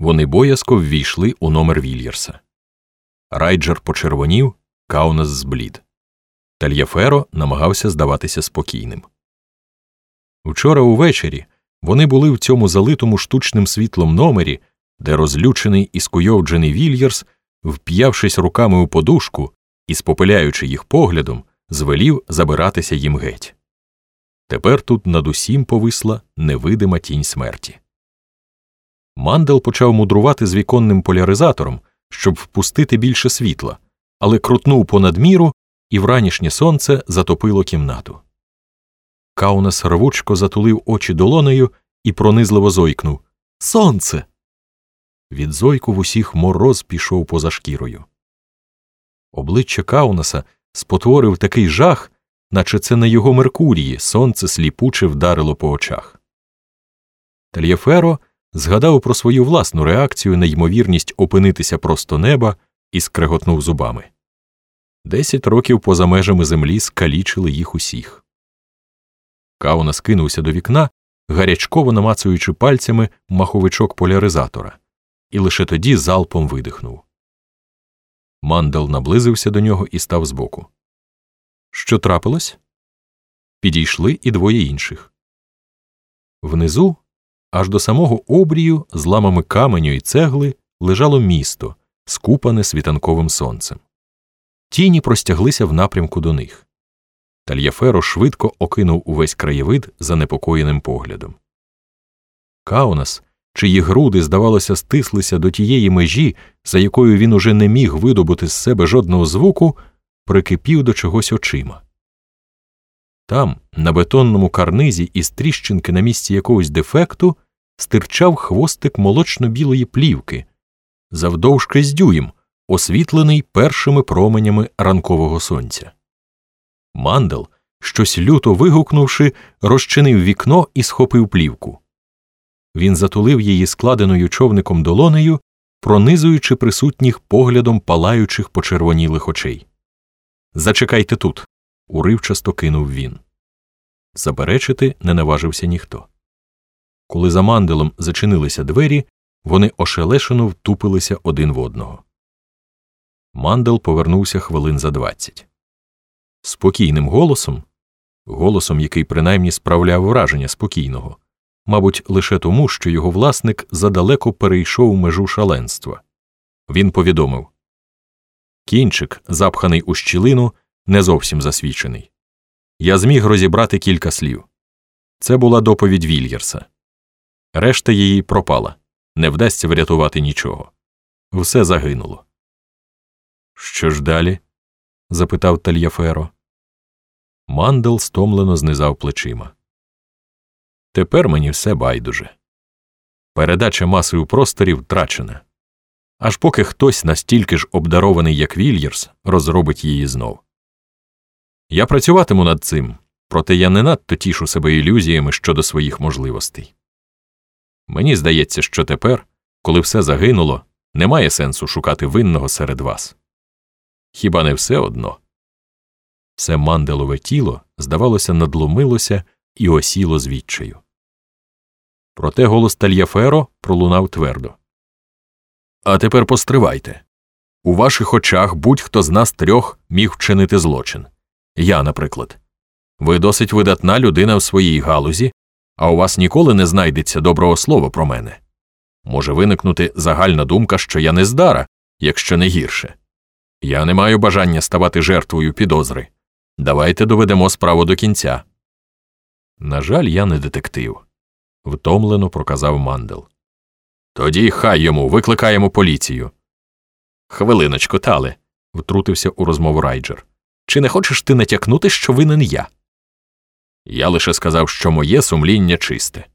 Вони боязко ввійшли у номер Вільєрса. Райджер почервонів, Каунас зблід. Тальяферо намагався здаватися спокійним. Вчора увечері вони були в цьому залитому штучним світлом номері, де розлючений і скуйовджений Вільєрс, вп'явшись руками у подушку і спопиляючи їх поглядом, звелів забиратися їм геть. Тепер тут над усім повисла невидима тінь смерті. Мандел почав мудрувати з віконним поляризатором, щоб впустити більше світла, але крутнув понад міру, і вранішнє сонце затопило кімнату. Каунас рвучко затулив очі долонею і пронизливо зойкнув Сонце. Від зойку в усіх мороз пішов поза шкірою. Обличчя Каунаса спотворив такий жах, наче це на його Меркурії сонце сліпуче вдарило по очах. Тальєферо згадав про свою власну реакцію на ймовірність опинитися просто неба і скреготнув зубами. Десять років поза межами землі скалічили їх усіх. Кауна скинувся до вікна, гарячково намацуючи пальцями маховичок поляризатора, і лише тоді залпом видихнув. Мандел наблизився до нього і став збоку. Що трапилось? Підійшли і двоє інших. Внизу, аж до самого обрію, з ламами каменю і цегли, лежало місто, скупане світанковим сонцем. Тіні простяглися в напрямку до них. Тальяферо швидко окинув увесь краєвид занепокоєним поглядом. Каунас, чиї груди, здавалося, стислися до тієї межі, за якою він уже не міг видобути з себе жодного звуку, прикипів до чогось очима. Там, на бетонному карнизі із тріщинки на місці якогось дефекту, стирчав хвостик молочно-білої плівки, завдовжки з дюєм, освітлений першими променями ранкового сонця. Мандел, щось люто вигукнувши, розчинив вікно і схопив плівку. Він затулив її складеною човником долонею, пронизуючи присутніх поглядом палаючих почервонілих очей. Зачекайте тут, уривчасто кинув він. Заперечити не наважився ніхто. Коли за манделом зачинилися двері, вони ошелешено втупилися один в одного. Мандел повернувся хвилин за двадцять. Спокійним голосом, голосом, який принаймні справляв враження спокійного, мабуть, лише тому, що його власник задалеко перейшов межу шаленства. Він повідомив Кінчик, запханий у щілину, не зовсім засвічений. Я зміг розібрати кілька слів. Це була доповідь Вільєрса. Решта її пропала не вдасться врятувати нічого. Все загинуло. Що ж далі? запитав Тальяферо. Мандел стомлено знизав плечима. Тепер мені все байдуже. Передача маси у просторі втрачена. Аж поки хтось настільки ж обдарований, як Вільєрс, розробить її знов. Я працюватиму над цим, проте я не надто тішу себе ілюзіями щодо своїх можливостей. Мені здається, що тепер, коли все загинуло, немає сенсу шукати винного серед вас. Хіба не все одно? Все манделове тіло, здавалося, надломилося і осіло з відчаю. Проте голос Тальяферо пролунав твердо. А тепер постривайте. У ваших очах будь-хто з нас трьох міг вчинити злочин. Я, наприклад. Ви досить видатна людина в своїй галузі, а у вас ніколи не знайдеться доброго слова про мене. Може виникнути загальна думка, що я не здара, якщо не гірше. Я не маю бажання ставати жертвою підозри. Давайте доведемо справу до кінця. На жаль, я не детектив, втомлено проказав мандел. Тоді хай йому викликаємо поліцію. Хвилиночку, тале, втрутився у розмову Райджер. Чи не хочеш ти натякнути, що винен я? Я лише сказав, що моє сумління чисте.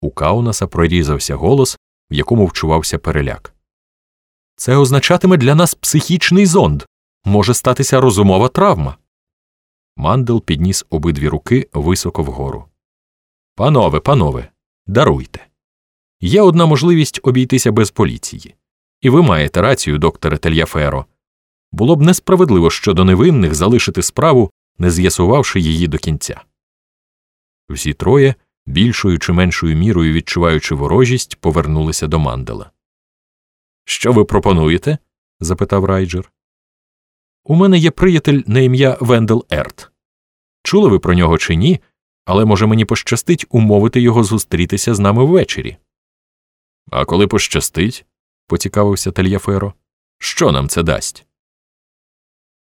У Каунаса прорізався голос, в якому вчувався переляк. Це означатиме для нас психічний зонд. Може статися розумова травма. Мандел підніс обидві руки високо вгору. Панове, панове, даруйте. Є одна можливість обійтися без поліції. І ви маєте рацію, докторе Тельяферо. Було б несправедливо щодо невинних залишити справу, не з'ясувавши її до кінця. Всі троє більшою чи меншою мірою відчуваючи ворожість, повернулися до мандела. Що ви пропонуєте? запитав Райджер. У мене є приятель на ім'я Вендел Ерт. Чули ви про нього чи ні, але може мені пощастить умовити його зустрітися з нами ввечері. А коли пощастить, поцікавився Тельяферо, що нам це дасть?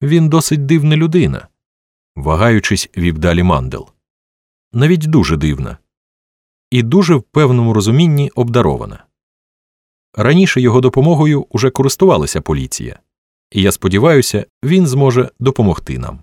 Він досить дивна людина, вагаючись, вів далі мандел. Навіть дуже дивна, і дуже в певному розумінні обдарована. Раніше його допомогою уже користувалася поліція, і я сподіваюся, він зможе допомогти нам.